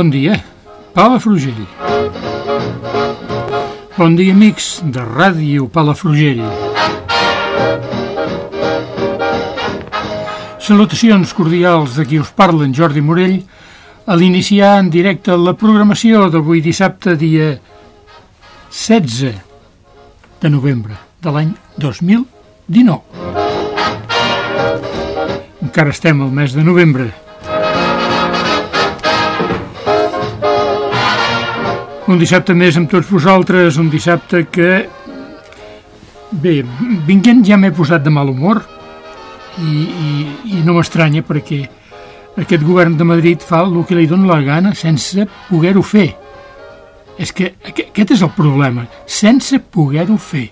Bon dia, Palafrugell. Bon dia, amics de Ràdio Palafrugell. Salutacions cordials de qui us parla, en Jordi Morell, a l'iniciar en directe la programació d'avui dissabte, dia 16 de novembre de l'any 2019. Encara estem al mes de novembre. Un dissabte més amb tots vosaltres, un dissabte que... Bé, vinguent ja m'he posat de mal humor i, i, i no m'estranya perquè aquest govern de Madrid fa el que li dona la gana sense poder-ho fer. És que aquest és el problema, sense poder-ho fer.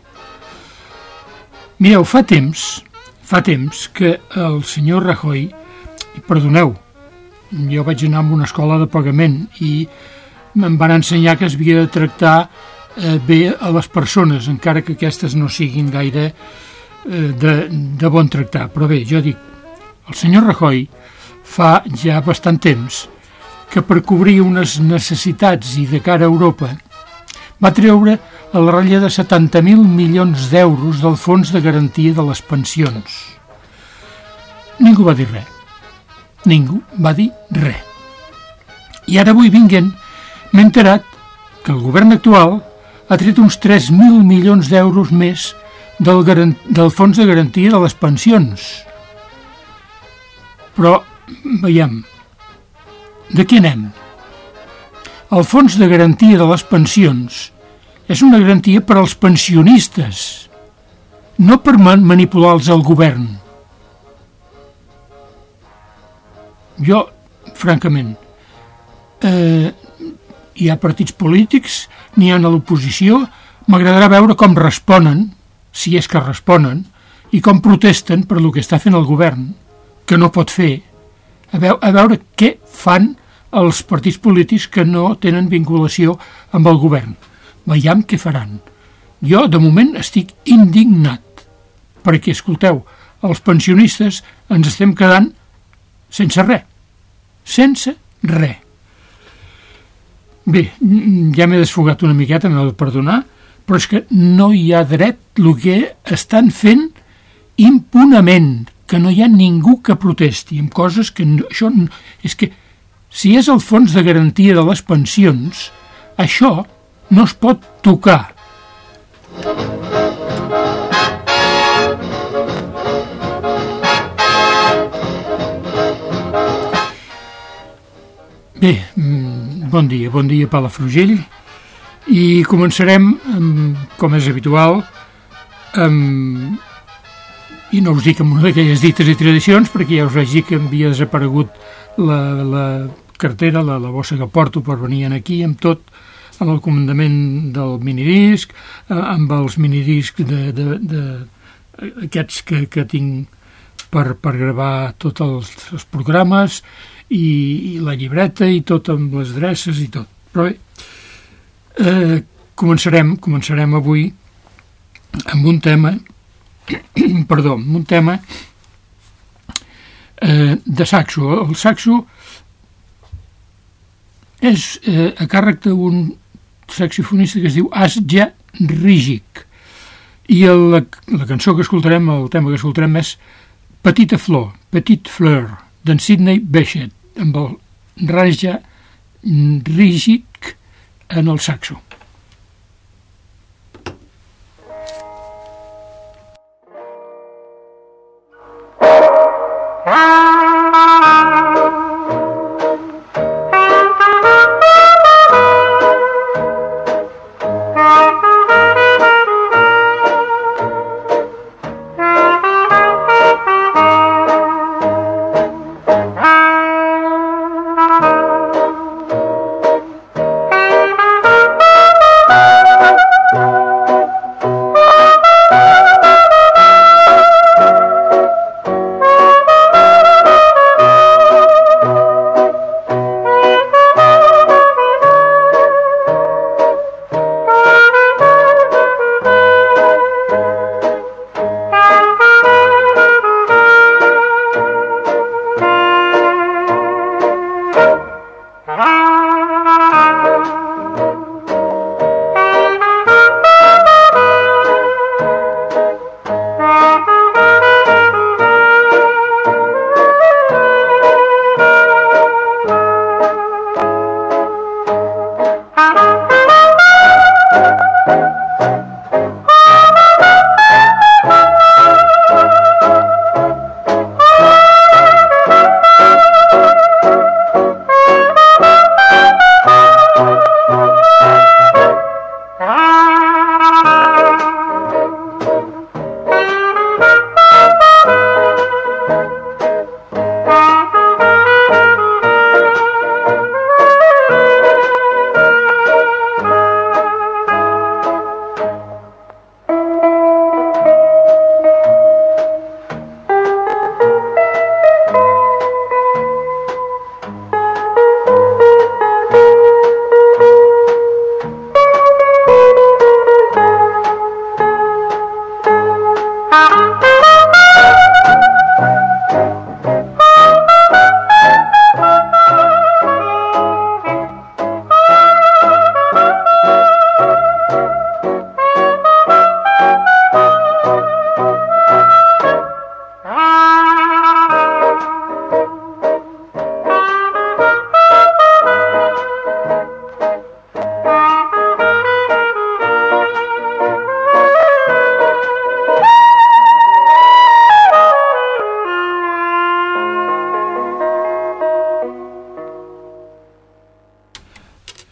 Mireu, fa temps, fa temps que el senyor Rajoy, perdoneu, jo vaig anar a una escola de pagament i em van ensenyar que es havia de tractar eh, bé a les persones, encara que aquestes no siguin gaire eh, de, de bon tractar. Però bé, jo dic, el senyor Rajoy fa ja bastant temps que per cobrir unes necessitats i de cara a Europa va treure a la ratlla de 70.000 milions d'euros del Fons de Garantia de les Pensions. Ningú va dir res. Ningú va dir res. I ara avui vinguen m'he enterat que el govern actual ha tret uns 3.000 milions d'euros més del, del fons de garantia de les pensions. Però, veiem, de què anem? El fons de garantia de les pensions és una garantia per als pensionistes, no per manipular-los al govern. Jo, francament, eh, hi ha partits polítics, n'hi ha a l'oposició, m'agradarà veure com responen, si és que responen, i com protesten per el que està fent el govern, que no pot fer, a, veu a veure què fan els partits polítics que no tenen vinculació amb el govern. Veiem què faran. Jo, de moment, estic indignat, perquè, escolteu, els pensionistes ens estem quedant sense res. Sense res. Bé, ja m'he desfogat una miqueta, m'heu de perdonar, però és que no hi ha dret el que estan fent impunament, que no hi ha ningú que protesti amb coses que no, això és que si és el fons de garantia de les pensions, això no es pot tocar. Bé, mm, bon dia, bon dia Palafrugell. I començarem, com és habitual, amb, i no us dic amb una d'aquelles dites i tradicions perquè ja us vaig dir que havia desaparegut la, la cartera, la, la bossa que porto per venir aquí amb tot, amb el comandament del minidisc, eh, amb els minidiscs de, de, de, aquests que, que tinc per, per gravar tots els, els programes i, i la llibreta i tot amb les adreces i tot. Però bé, eh, començarem, començarem avui amb un tema, perdó, amb un tema eh, de saxo. El saxo és eh, a càrrec d'un saxofonista que es diu Asja Rígic i el, la, la cançó que escoltarem, el tema que escoltarem és Petita Flor, Petit Fleur, d'en Sidney Bechet amb el Raja Rígic en el saxo.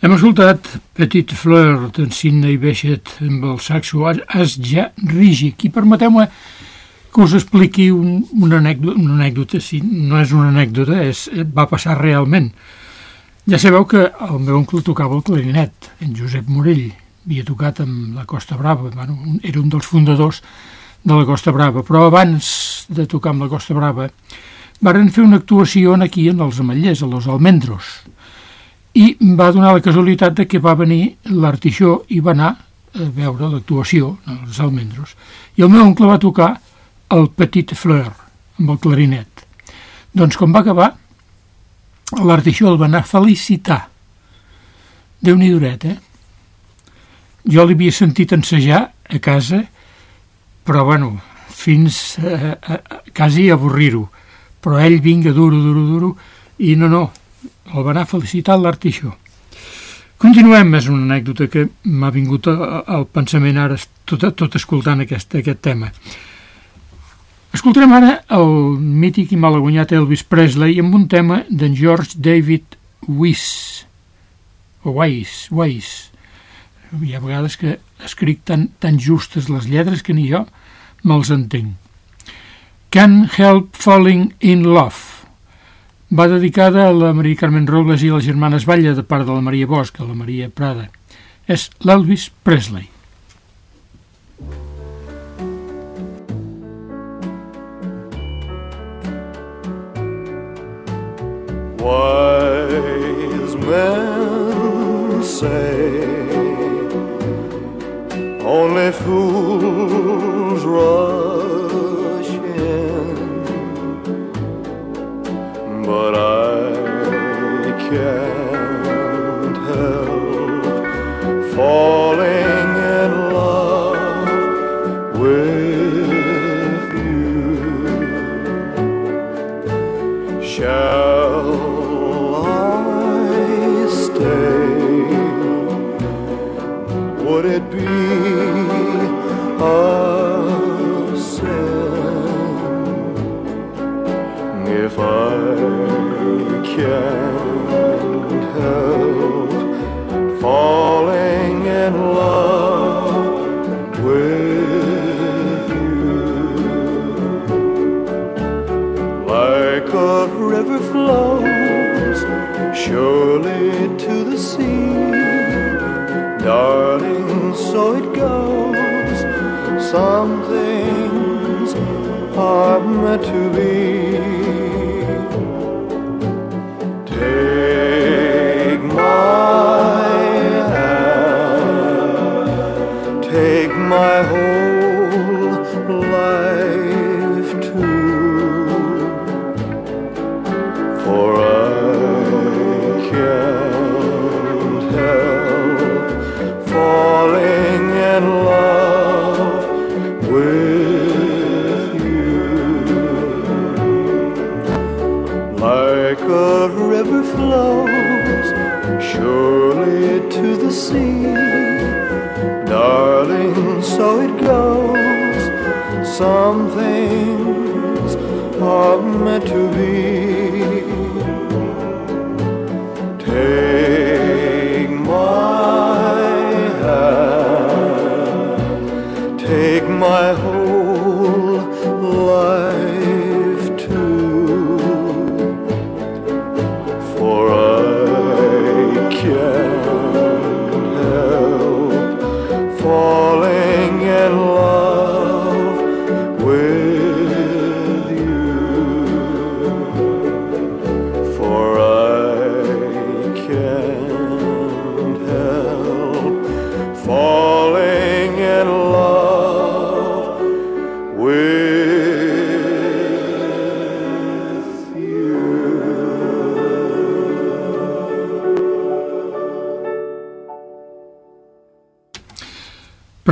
Hem escoltat Petit Fleur d'en Sidney Bechet amb el saxo Asja Rígic i permeteu-me que us expliqui un, una, anècdota, una anècdota, si no és una anècdota, és, va passar realment. Ja sabeu que el meu oncle tocava el clarinet, en Josep Morell, havia tocat amb la Costa Brava, bueno, era un dels fundadors de la Costa Brava, però abans de tocar amb la Costa Brava varen fer una actuació aquí en els Ametllers, a los Almendros, i va donar la casualitat de que va venir l'artixó i va anar a veure l'actuació als Almendros. I el meu oncle va tocar el Petit Fleur amb el clarinet. Doncs com va acabar, l'artixó el va anar a felicitar. Déu-n'hi duret, eh? Jo l'havia sentit ensejar a casa, però bueno, fins a, a, a quasi avorrir-ho. Però ell vinga duro, duro, duro, i no, no, el va felicitar l'artixó. Continuem, és una anècdota que m'ha vingut al pensament ara tot, tot escoltant aquest, aquest tema. Escoltarem ara el mític i malaguanyat Elvis Presley amb un tema d'en George David Weiss, o Weiss, Weiss. Hi ha vegades que escric tan, tan justes les lletres que ni jo me'ls entenc. Can't Help Falling in Love va dedicada a la Maria Carmen Robles i a les germanes Batlle de part de la Maria Bosch, a la Maria Prada. És l'Elvis Presley. Wise men say only fools rush surely to the sea, darling, so it goes. Some things are meant to be.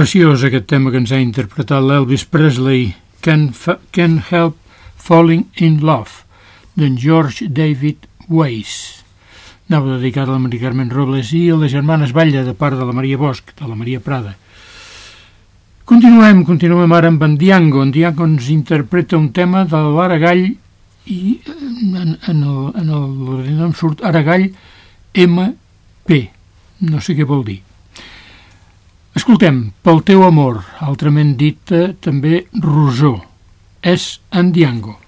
Preciós aquest tema que ens ha interpretat l'Elvis Presley, Can, Can Help Falling in Love, d'en George David Weiss. Anava dedicat a la Maria Carmen Robles i a les germanes Batlle de part de la Maria Bosch, de la Maria Prada. Continuem, continuem ara amb en Diango. En Diango ens interpreta un tema de l'Aragall i en, en el, en el, en surt Aragall MP. no sé què vol dir. Escoltem, pel teu amor, altrament dita també Rosó, és Andiango.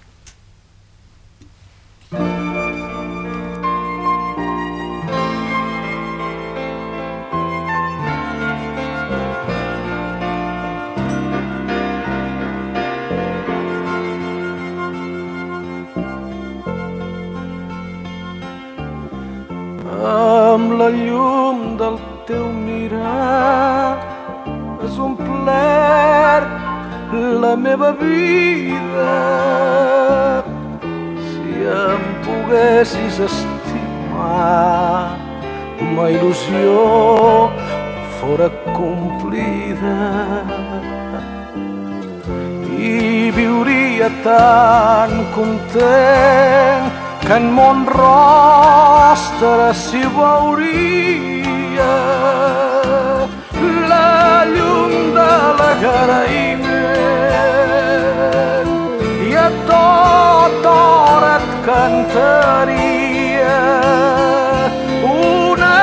amb la llum del teu mirar omplert la meva vida. Si em poguessis estimar ma il·lusió fora complida. I viuria tan content que en mon rostre s'hi veuria la llum de l'agraïment i a tota hora et cantaria una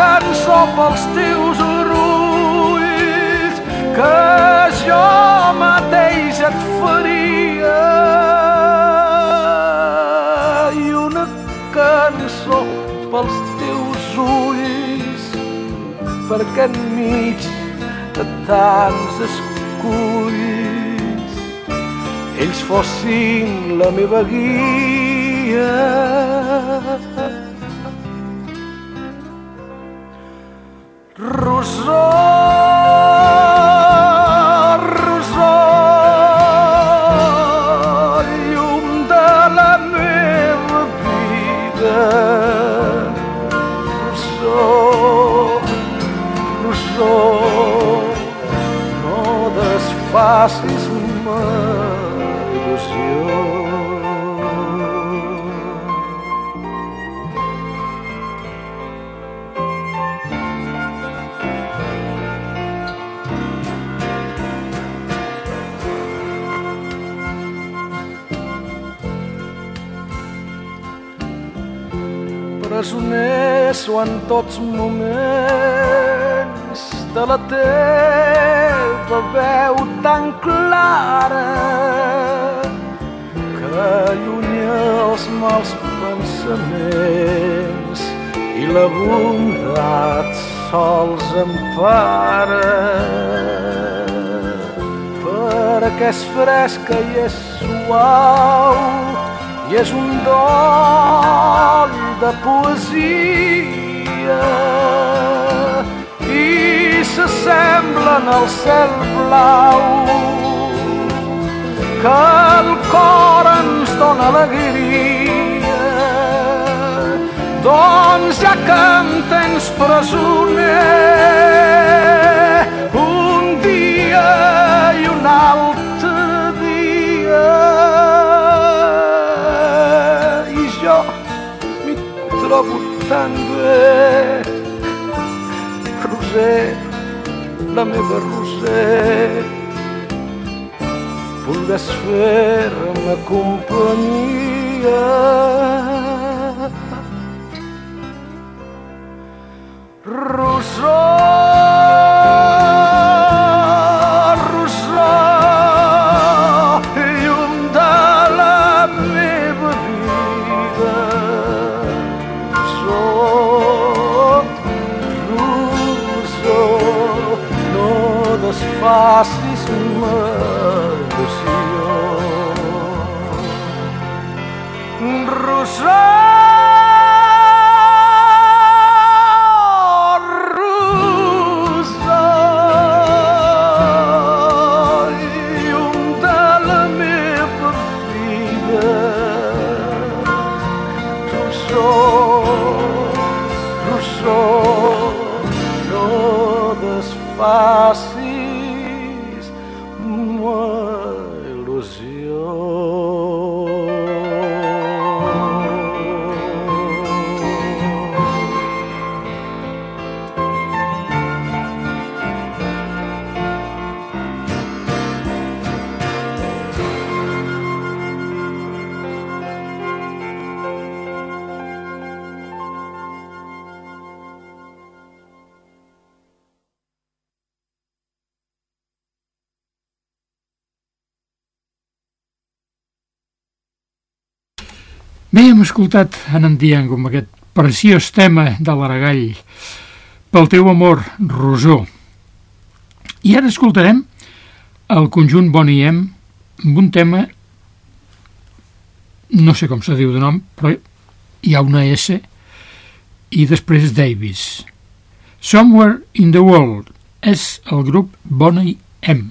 cançó pels teus orulls que jo mateix et faria. I una cançó pels teus ulls perquè enmig de tants esculls ells fossin la meva guia. Rosó, desfacis ma il·lusió. presoner o en tots moments de la teva veu tan clara que allunya els mals pensaments i la bondat sols empara perquè és fresca i és suau i és un dol de poesia s'assemblen al cel blau que el cor ens dona alegria. Doncs ja que em tens presoner la meva Roser vulgues fer-me companyia Rosó, Bé, hem escoltat en en Diango amb aquest preciós tema de l'Aragall pel teu amor, Rosó. I ara escoltarem el conjunt Boniem amb un tema no sé com se diu de nom, però hi ha una S i després Davis. Somewhere in the World és el grup Bonnie M.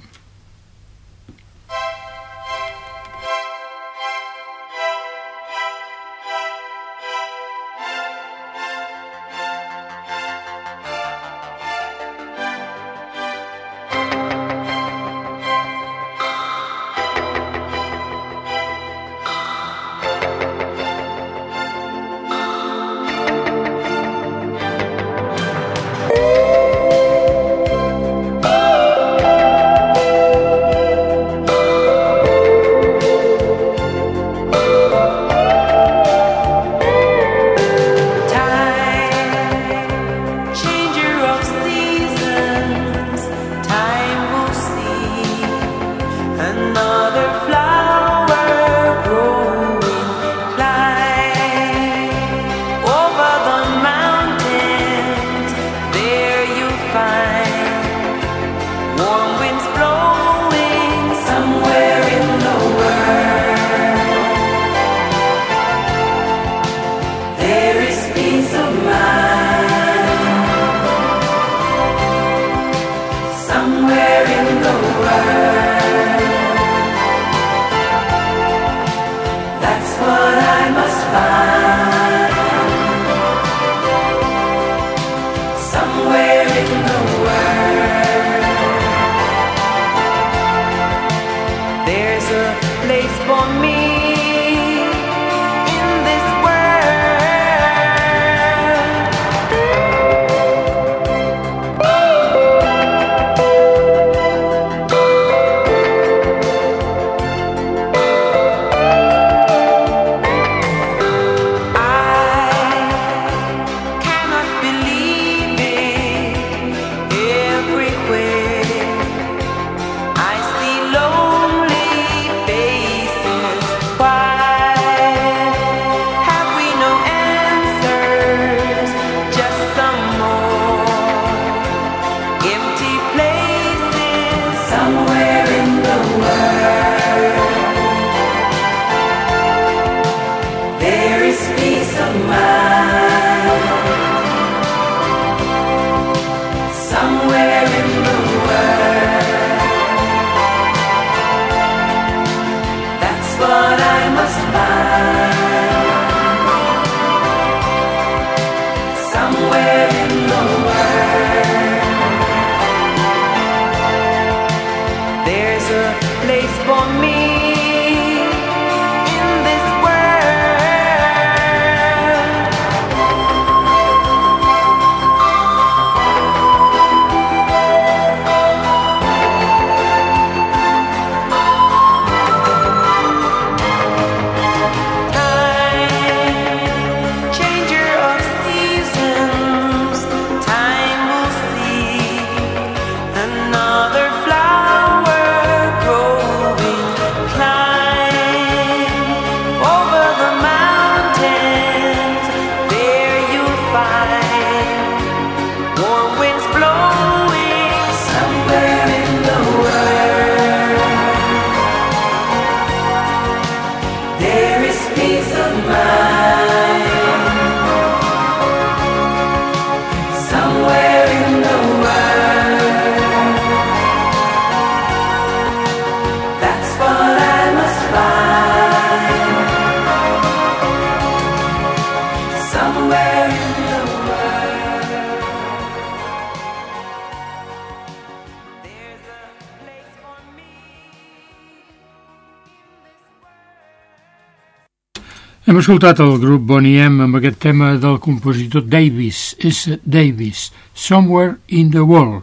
Hem escoltat el grup Bonnie M amb aquest tema del compositor Davis, S. Davis, Somewhere in the World.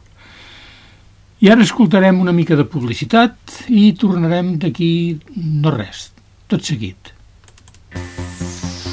I ara escoltarem una mica de publicitat i tornarem d'aquí no res, tot seguit.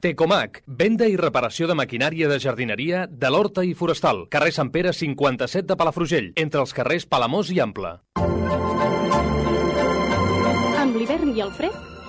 Tecomac, venda i reparació de maquinària de jardineria de l'Horta i Forestal, carrer Sant Pere 57 de Palafrugell, entre els carrers Palamós i Ample. Amb l'hivern i el fred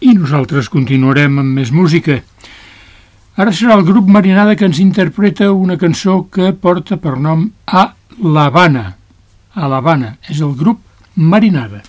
I nosaltres continuarem amb més música. Ara serà el grup Marinada que ens interpreta una cançó que porta per nom A l'Havana. A l'Havana és el grup Marinada.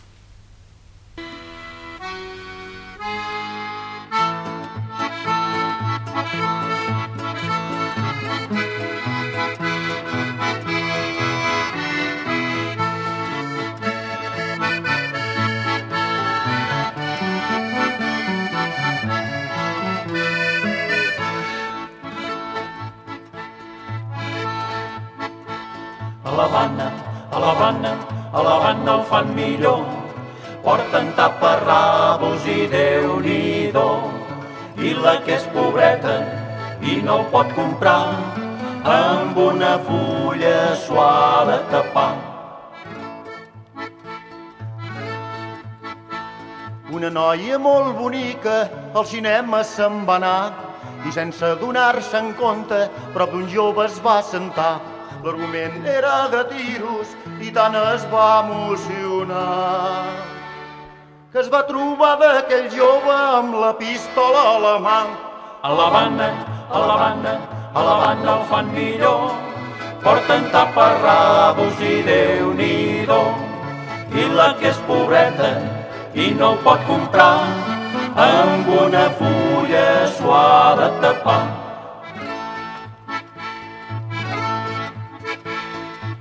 I no ho pot comprar amb una fulla suave a tapar. Una noia molt bonica al cinema se'n va anar i sense donar-se'n compte prop d'un jove es va sentar. L'argument era de tiros i tant es va emocionar que es va trobar d'aquell jove amb la pistola a la mà. A l'Havana, a l'Havana, a l'Havana ho fan millor. Porten taparrabos i déu nhi I la que és pobreta i no pot comprar amb una fulla suave a tapar.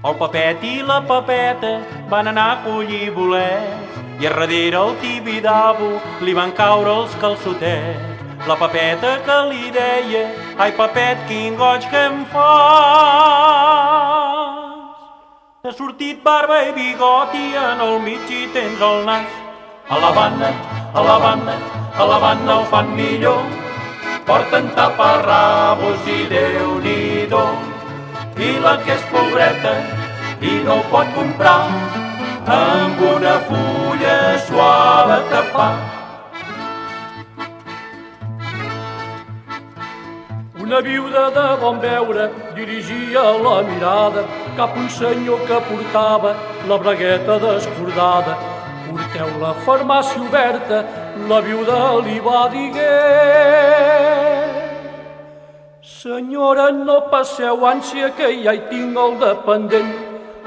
El papet i la papeta van anar a collir bolets i a darrere el tibidabo li van caure els calçotets. La papeta que li deia, ai papet, quin goig que em fas. T'ha sortit barba i bigoti en el mig i tens el nas. A l'Havana, a l'Havana, a l'Havana ho fan millor. Porten taparrabos i déu nhi I la que és pobreta i no ho pot comprar amb una fulla suave tapar. Una viuda de bon veure dirigia la mirada cap un senyor que portava la bragueta descordada. Porteu la farmàcia oberta, la viuda li va diguer. Senyora, no passeu ànsia que ja hi tinc el dependent.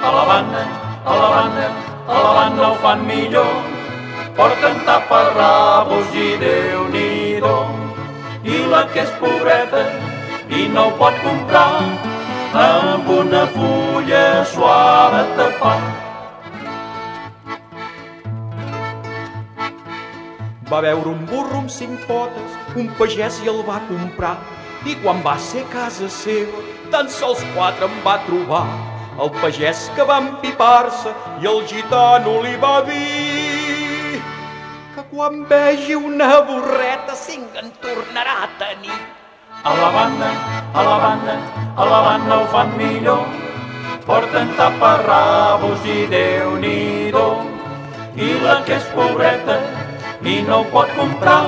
A la banda, a la banda, a la banda ho fan millor. Porten taparrabos i déu nhi I la que és pobreta i no ho pot comprar amb una fulla suave a tapar. Va veure un burro amb cinc potes, un pagès i el va comprar. I quan va ser casa seva, tan sols quatre en va trobar. El pagès que va empipar-se i el gitano li va dir que quan vegi una borreta cinc en tornarà a tenir. A la banda, a la banda, a la banda ho fan millor. Porten taparrabos i déu nhi I la que és pobreta i no ho pot comprar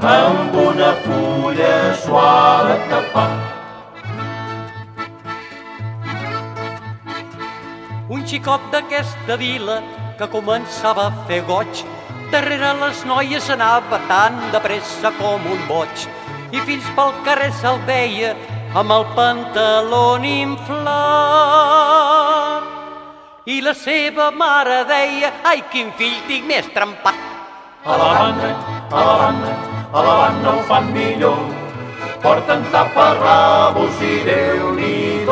amb una fulla suave tapar. Un xicot d'aquesta vila que començava a fer goig darrere les noies anava tan de pressa com un boig i fins pel carrer se'l veia amb el pantaló inflat. I la seva mare deia, ai, quin fill tinc més trempat. A la banda, a la banda, a la banda ho fan millor. Porten taparrabos i déu nhi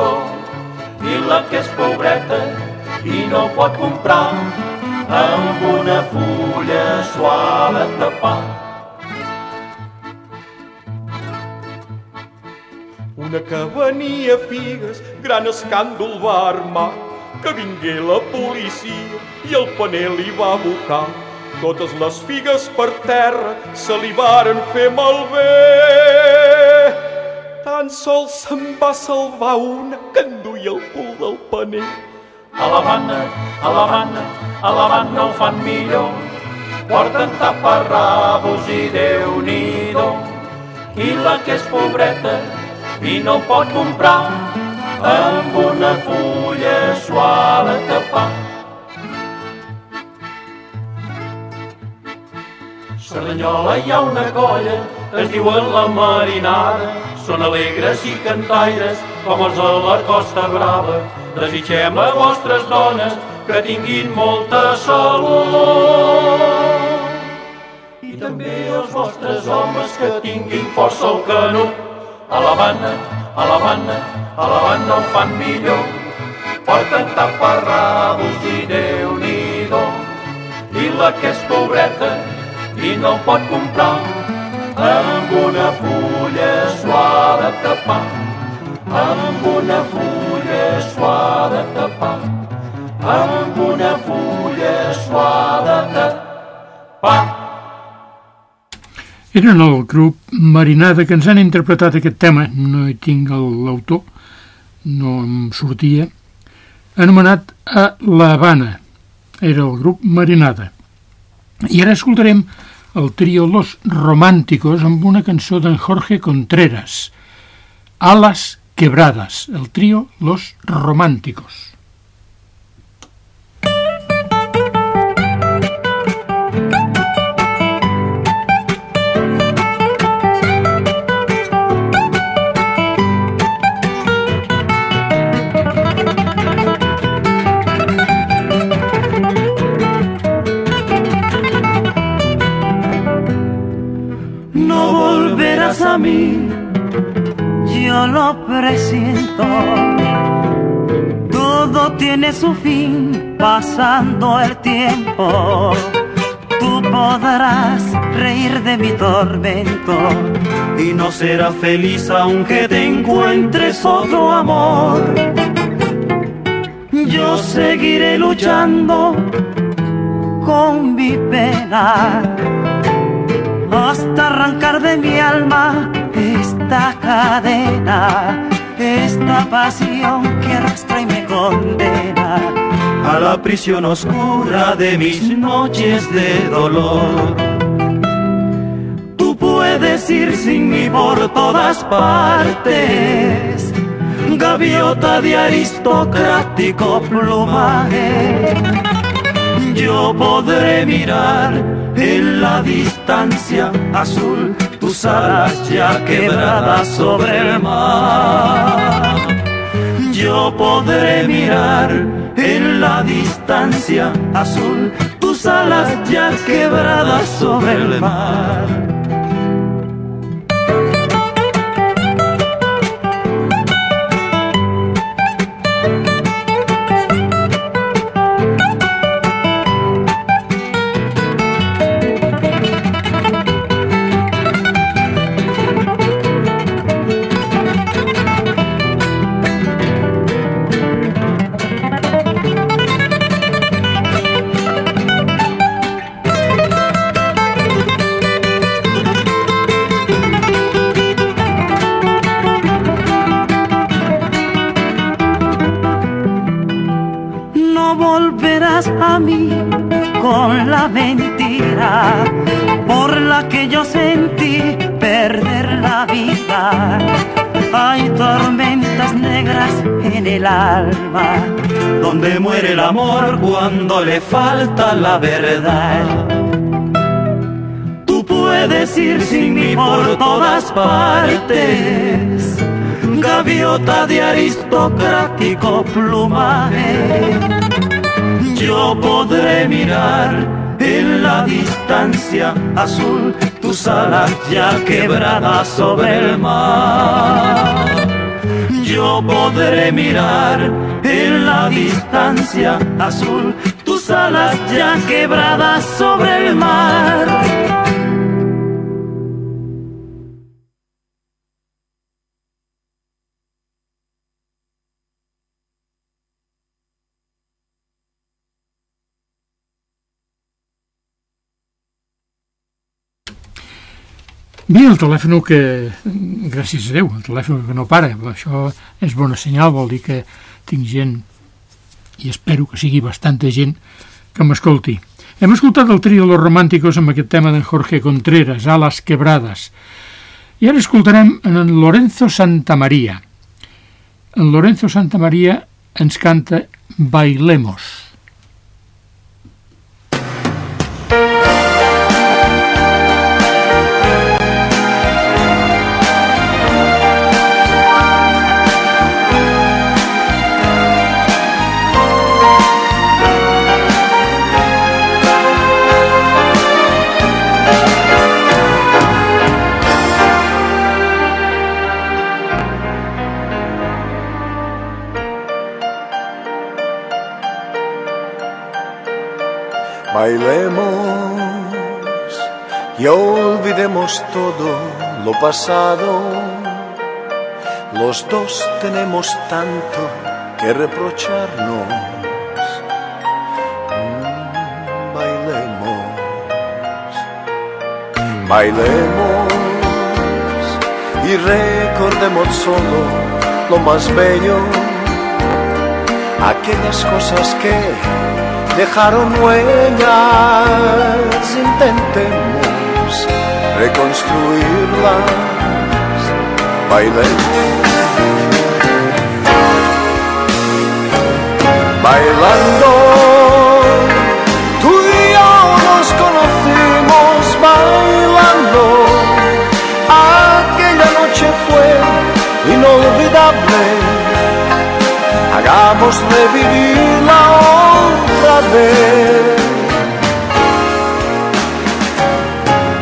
I la que és pobreta i no pot comprar amb una fulla suave tapar. Una que venia figues, gran escàndol va armar, que vingué la policia i el panel li va abocar. Totes les figues per terra se li varen fer malbé. Tan sols se'n va salvar una que enduia el cul del panell. A la banda, a la banda, a la banda ho fan millor. Porten taparrabos i déu nhi I la que és pobreta i no pot comprar amb una fulla suave tapar. Cerdanyola hi ha una colla, es diuen la Marinada, són alegres i cantaires com els de la Costa Brava. Desitgem a vostres dones que tinguin molta salut. I també els vostres homes que tinguin força al canut a la banda, a la banda, a la banda ho fan millor. Porten taparrabos i déu nhi I la que és pobreta i no pot comprar amb una fulla suada tapar. Amb una fulla suada tapar. Amb una fulla suada tapar. Eren el grup Marinada que ens han interpretat aquest tema, no hi tinc l'autor, no em sortia, anomenat a La Habana. Era el grup Marinada. I ara escoltarem el trio Los Románticos amb una cançó d'en Jorge Contreras, Alas Quebradas, el trio Los Románticos. Pasando el tiempo. Tú podrás reír de mi tormento y no serás feliz aunque te encuentres otro amor. Yo seguiré luchando con mi pena hasta arrancar de mi alma esta cadena, esta pasión que arrastra y me condena a la prisión oscura de mis noches de dolor. Tú puedes ir sin mí por todas partes, gaviota de aristocrático plumaje. Yo podré mirar en la distancia azul, tus alas ya quebradas sobre el mar. Yo podré mirar la distancia azul, tus alas ya quebradas sobre el mar. En el alma, donde muere el amor cuando le falta la verdad. Tú puedes ir sin mí por todas partes gaviota de aristocrático plumaje. Yo podré mirar en la distancia azul tus alas ya quebradas sobre el mar. Yo podré mirar en la distancia azul tus alas ya quebradas sobre el mar. Bé, el telèfon que, gràcies a Déu, el telèfon que no para, això és bona senyal, vol dir que tinc gent, i espero que sigui bastanta gent, que m'escolti. Hem escoltat el trio Los Románticos amb aquest tema d'en Jorge Contreras, Alas Quebrades. I ara escoltarem en Lorenzo Santamaría. En Lorenzo Santamaría ens canta Bailemos. Bailemos y olvidemos todo lo pasado. Los dos tenemos tanto que reprocharnos. Mm, bailemos, bailemos y recordemos solo lo más bello, aquellas cosas que dejaron huellas. Intentemos reconstruirlas. Bailemos. Bailando, tú y yo nos conocimos bailando. Aquella noche fue inolvidable. Hagamos revivir la otra vez,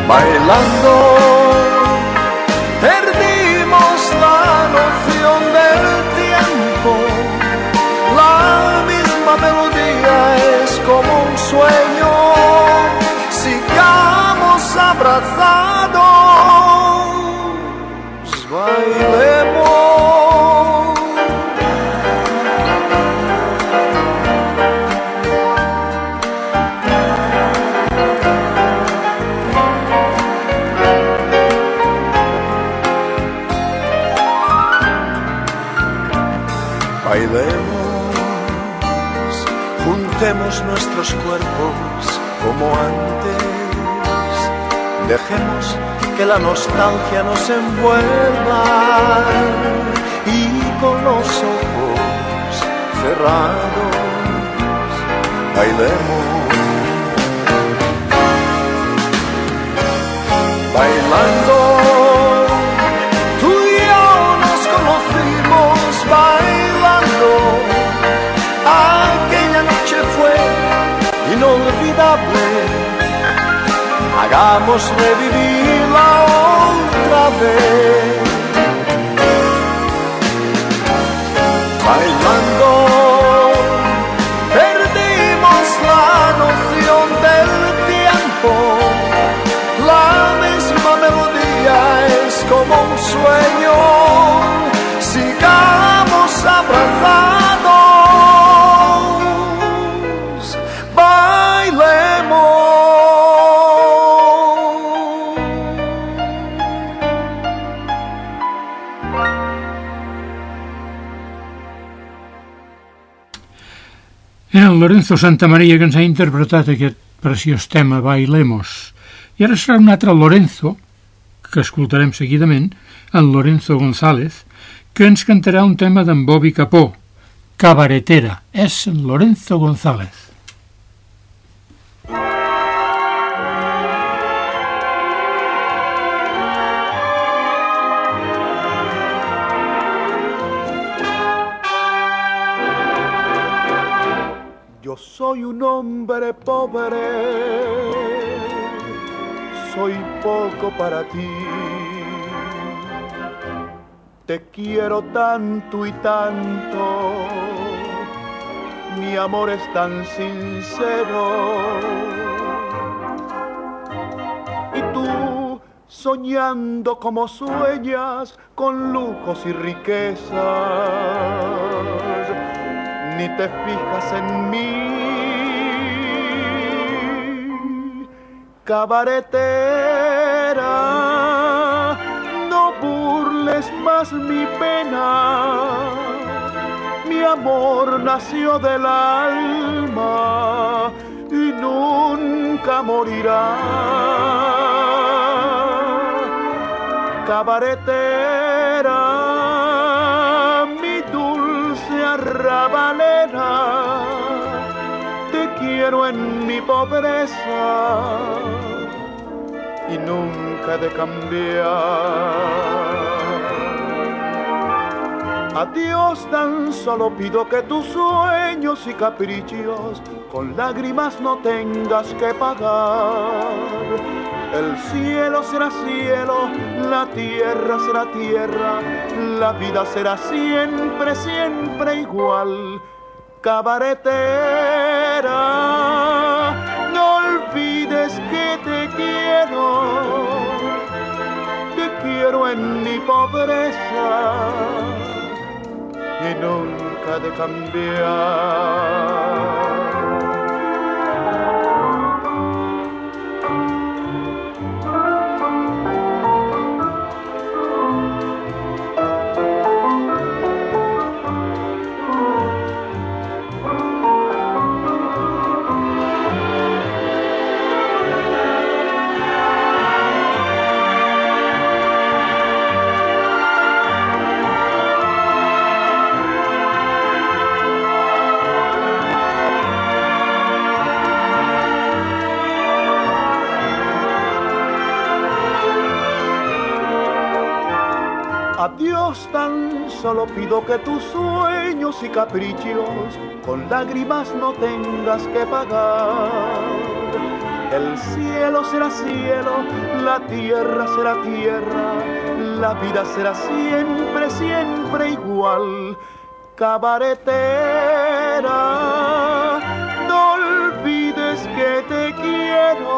bailando. Cuerpos como antes. Dejemos que la nostalgia nos envuelva y con los ojos cerrados bailemos. Bailando, Hagamos revivirla otra vez. Bailando, Era el Lorenzo Santamaria que ens ha interpretat aquest preciós tema Bailemos. I ara serà un altre Lorenzo, que escoltarem seguidament, en Lorenzo González, que ens cantarà un tema d'en Bobby Capó, Cabaretera. És en Lorenzo González. Yo soy un hombre pobre, soy poco para ti. Te quiero tanto y tanto, mi amor es tan sincero. Y tú, soñando como sueñas, con lujos y riquezas, ni te fijas en mí. Cabaretera, no burles más mi pena. Mi amor nació del alma y nunca morirá. Cabaretera, te quiero en mi pobreza y nunca de cambiar. A Dios tan solo pido que tus sueños y caprichos con lágrimas no tengas que pagar. El cielo será cielo, la tierra será tierra, la vida será siempre, siempre igual. Cabaretera, no olvides que te quiero, te quiero en mi pobreza y nunca de cambiar. Tan solo pido que tus sueños y caprichos con lágrimas no tengas que pagar. El cielo será cielo, la tierra será tierra, la vida será siempre, siempre igual. Cabaretera, no olvides que te quiero,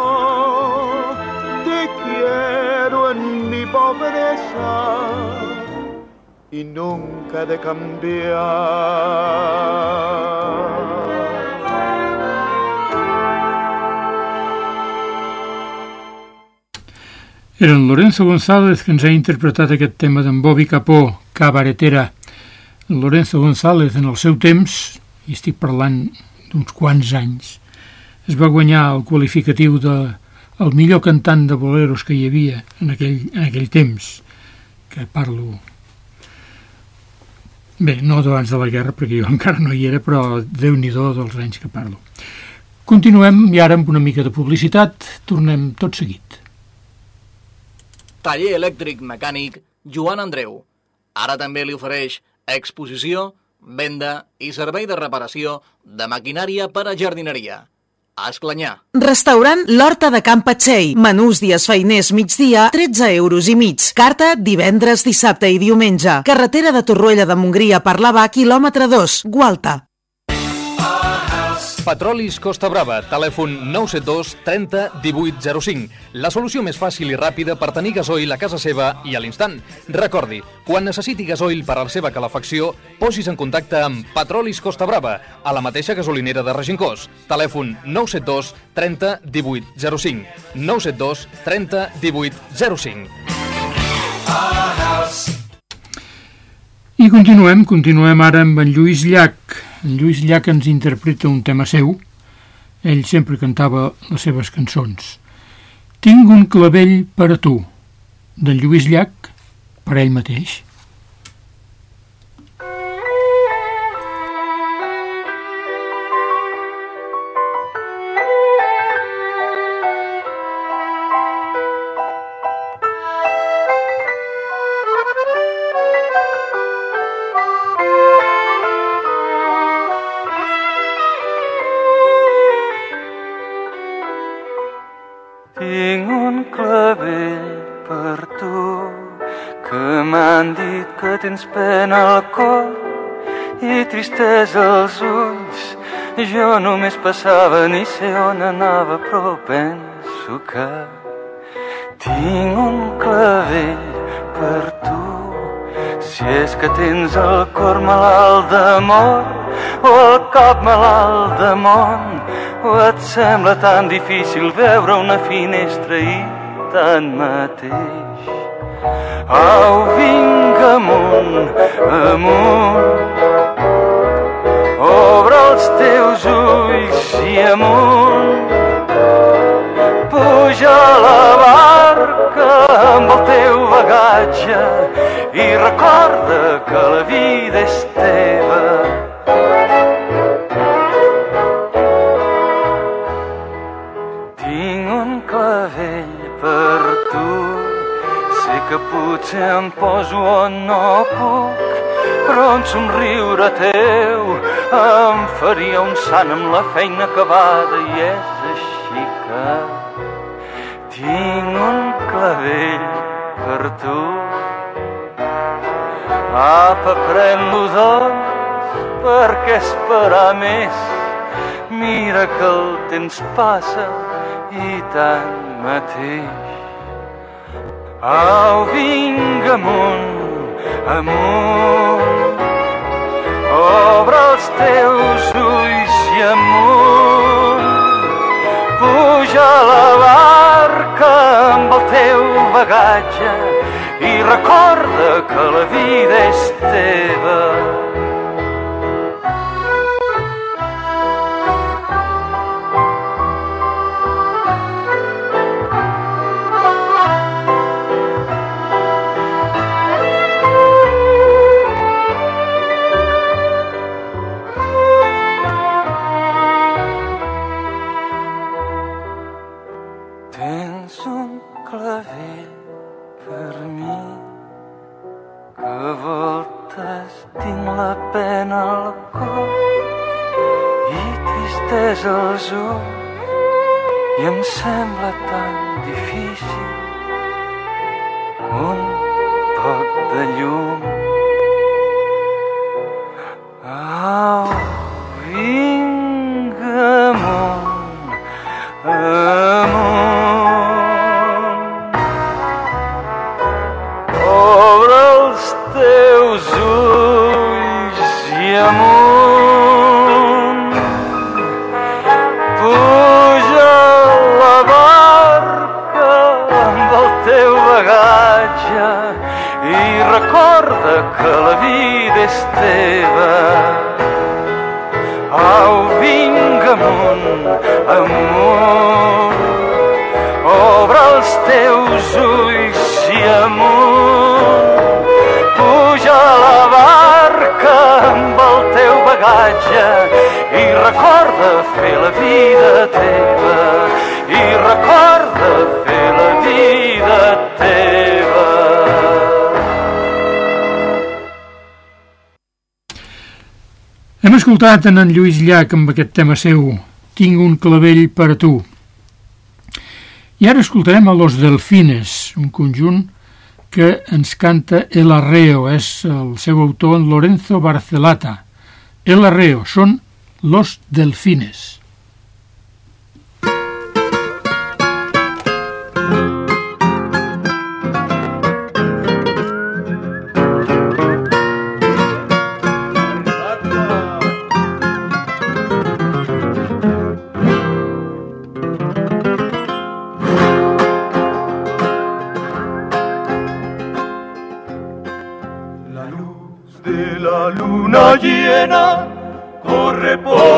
te quiero en mi pobreza y nunca de cambiar. Era en Lorenzo González que ens ha interpretat aquest tema d'en Bobby Capó, Cabaretera. En Lorenzo González, en el seu temps, i estic parlant d'uns quants anys, es va guanyar el qualificatiu de el millor cantant de boleros que hi havia en aquell, en aquell temps, que parlo Bé, no d'abans de la guerra, perquè jo encara no hi era, però déu nhi dels anys que parlo. Continuem i ara amb una mica de publicitat. Tornem tot seguit. Taller elèctric mecànic Joan Andreu. Ara també li ofereix exposició, venda i servei de reparació de maquinària per a jardineria. A Esclanyà. Restaurant L'Horta de Can Patxell. Menús dies feiners migdia, 13 euros i mig. Carta divendres, dissabte i diumenge. Carretera de Torroella de Montgria per l'Avà, quilòmetre 2, Gualta. Petrolis Costa Brava, telèfon 972 30 18 05. La solució més fàcil i ràpida per tenir gasoil a casa seva i a l'instant. Recordi, quan necessiti gasoil per a la seva calefacció, posis en contacte amb Petrolis Costa Brava, a la mateixa gasolinera de Regincós. Telèfon 972 30 18 05. 972 30 18 05. I continuem, continuem ara amb en Lluís Llach. En Lluís Llach ens interpreta un tema seu. Ell sempre cantava les seves cançons. Tinc un clavell per a tu, d'en Lluís Llach, per ell mateix. Tens pena al cor i tristesa als ulls. Jo només passava ni sé on anava, però penso que tinc un clavell per tu. Si és que tens el cor malalt d'amor o el cap malalt de món, o et sembla tan difícil veure una finestra i tan mateix. Au, vinga amunt, amunt, obre els teus ulls i amunt, puja a la barca amb el teu bagatge i recorda que la vida és teva. Potser em poso on no puc, però un somriure teu em faria un sant amb la feina acabada i és així que tinc un clavell per tu. Apa, pren-lo doncs, perquè esperar més, mira que el temps passa i tant mateix. Au, vinga amunt, amunt, obre els teus ulls i amunt, puja a la barca amb el teu bagatge i recorda que la vida és teva. Tristesa als ulls i amunt. Puja a la barca amb el teu bagatge i recorda fer la vida teva. I recorda fer la vida teva. Hem escoltat en en Lluís Llach amb aquest tema seu, Tinc un clavell per a tu. I ara escoltarem a Los Delfines, un conjunt que ens canta El Arreo, és el seu autor en Lorenzo Barcelata. El Arreo, són Los Delfines. Corre por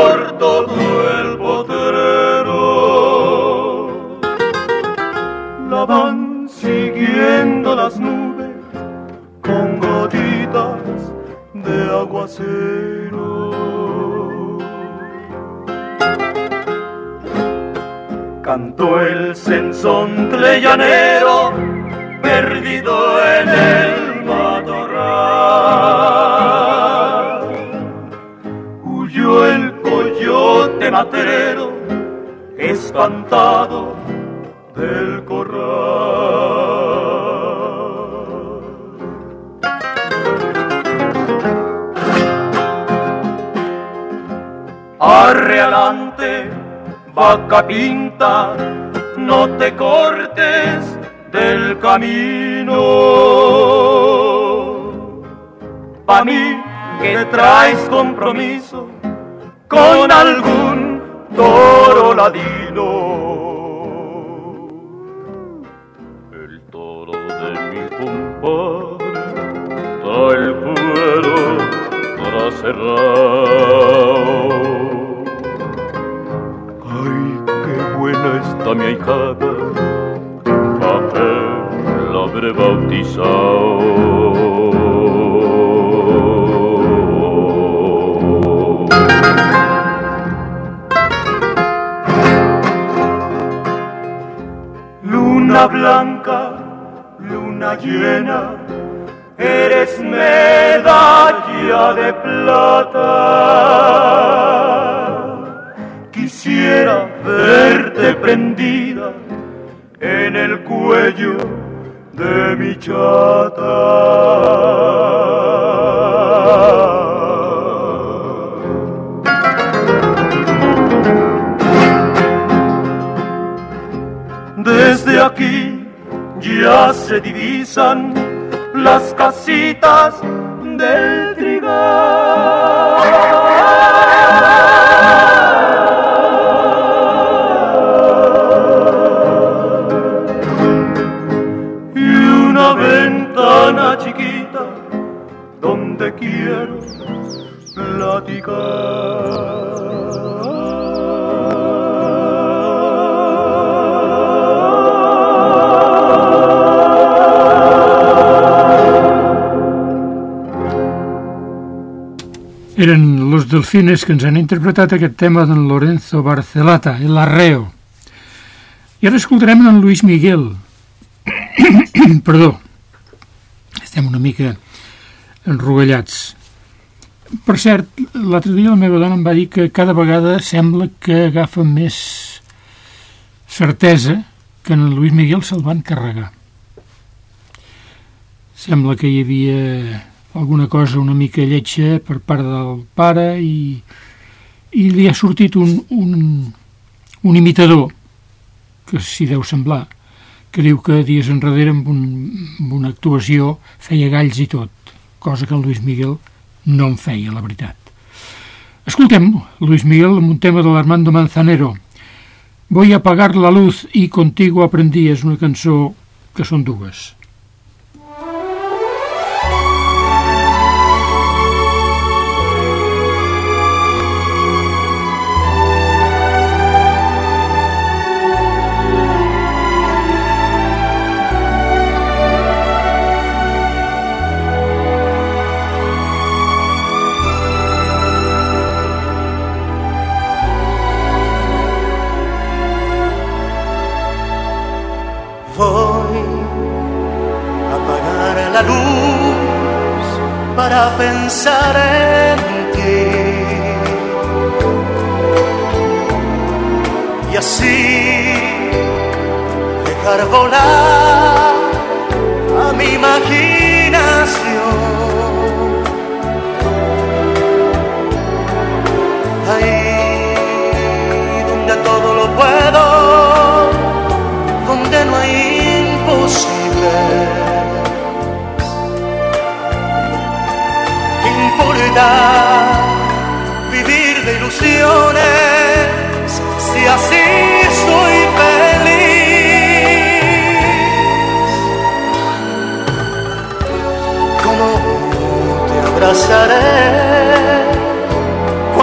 espantado del corral. Arre adelante, vaca pinta, no te cortes del camino. Pa' mí que traes compromiso con algún toro ladino. El toro de mi compadre trae el cuero para cerrar. Ay, qué buena está mi ahijada la habré bautizado. Blanca, luna llena, eres medalla de plata. Quisiera verte prendida en el cuello de mi chata. Desde aquí ya se divisan las casitas del ventana chiquita donde quiero Eren los delfines que ens han interpretat aquest tema d'en Lorenzo Barcelata, el arreo. I ara escoltarem en Luis Miguel. Perdó, estem una mica enrogallats. Per cert, l'altre dia la meva dona em va dir que cada vegada sembla que agafa més certesa que en Luis Miguel se'l van carregar. Sembla que hi havia alguna cosa una mica lletja per part del pare i, i li ha sortit un, un, un imitador que s'hi deu semblar que diu que dies enrere amb, un, amb una actuació feia galls i tot cosa que el Luis Miguel no en feia, la veritat. Escoltem Luis Miguel amb un tema de l'Armando Manzanero Voy a apagar la luz y contigo aprendí és una cançó que són dues. Para pensar en ti. Y así dejar volar a mi imaginación. Vivir de ilusiones si así soy feliz? ¿Cómo te abrazaré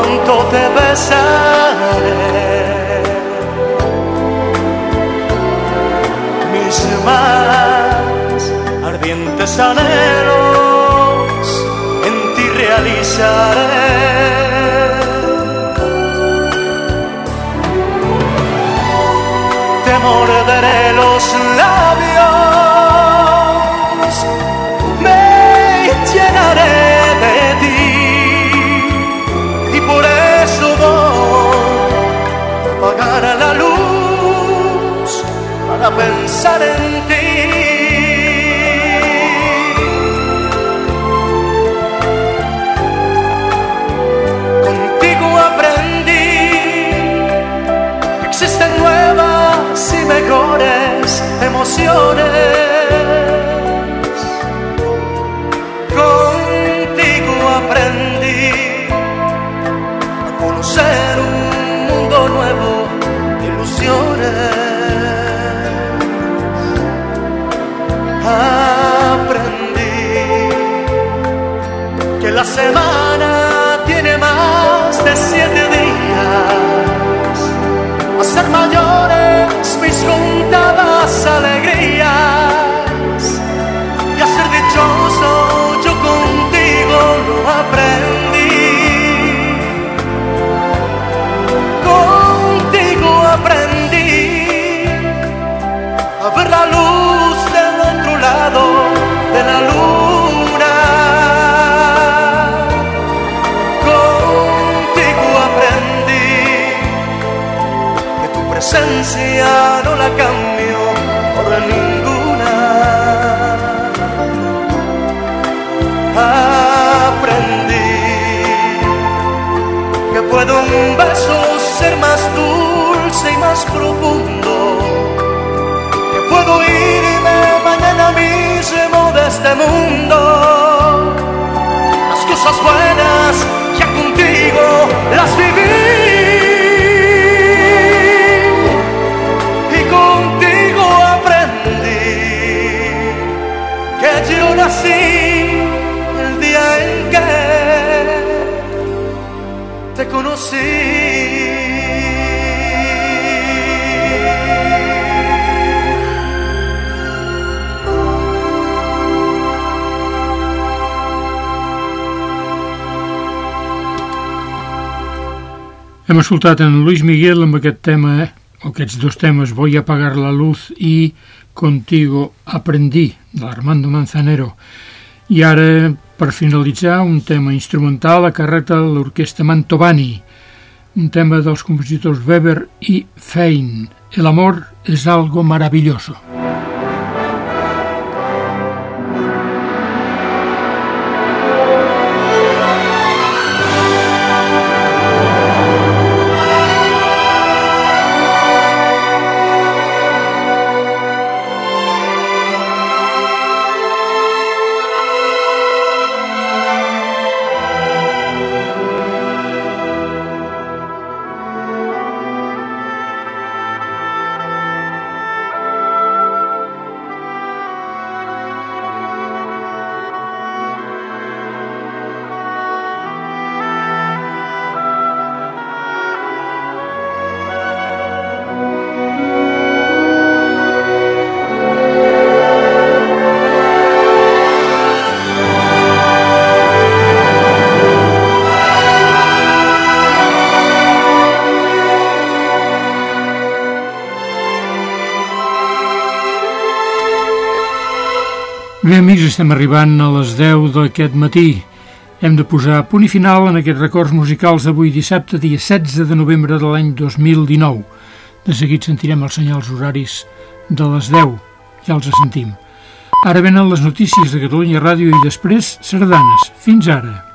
pronto te besaré. Mis más ardientes anhelos realizaré. Te morderé los labios, me llenaré de ti y por eso voy a la luz para pensar en ti. Emociones. Contigo aprendí a conocer un mundo nuevo de ilusiones. Aprendí que la semana tiene más de siete días. A ser mayores mis alegrías y a ser dichoso yo contigo lo aprendí. Contigo aprendí a ver la luz del otro lado de la luna. Contigo aprendí que tu presencia no la cambio un beso ser más dulce y más profundo. Que puedo irme mañana mismo de este mundo. Las cosas buenas ya contigo las viví. Y contigo aprendí que yo nací conocí. Hem escoltat en Luis Miguel amb aquest tema, eh? o aquests dos temes, Voy a apagar la luz i Contigo aprendí, de l'Armando Manzanero. I ara, per finalitzar, un tema instrumental a càrrec de l'orquestra Mantovani, un tema dels compositors Weber i Fein. El amor es algo maravilloso. Estem arribant a les 10 d'aquest matí. Hem de posar punt i final en aquests records musicals d'avui dissabte, dia 16 de novembre de l'any 2019. De seguit sentirem els senyals horaris de les 10. Ja els sentim. Ara venen les notícies de Catalunya Ràdio i després sardanes. Fins ara.